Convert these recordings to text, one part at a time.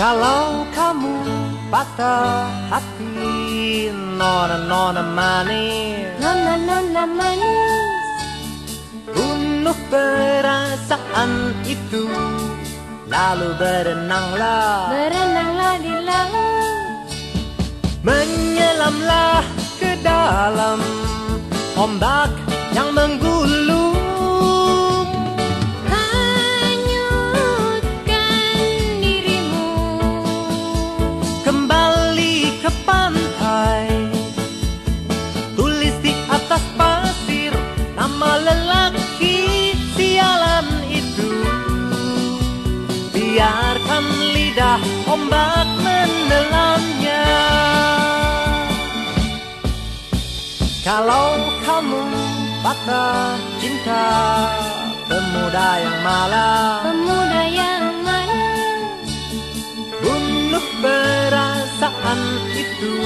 Kalau kamu patah hati Nona nona manis. Nona nona manis. Bunuh perasaan itu Lalu berenanglah. Berenanglah di laut. Menyelamlah ke dalam Ombak yang menggulung Biarkan lidah ombak menelannya Kalau kamu patah cinta Pemuda yang malang Pemuda yang malas. Bunuh perasaan itu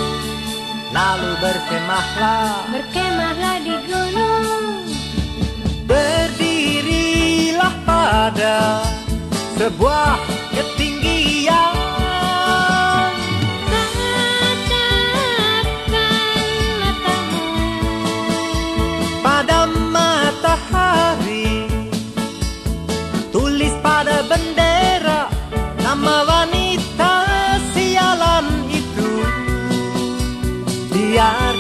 Lalu berkemahlah. Berkemahlah di gunung. Berdirilah sebuah ketinggian. Tatapkan matamu Pada matahari Tulis pada bendera Nama wanita sialan itu Biarkan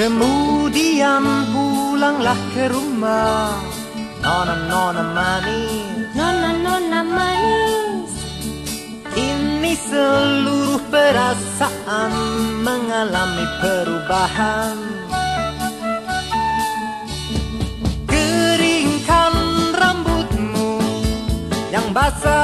Kemudian pulanglah ke rumah. Nona-nona manis. Nona nona manis. Ini seluruh perasaan mengalami perubahan. Keringkan rambutmu yang basah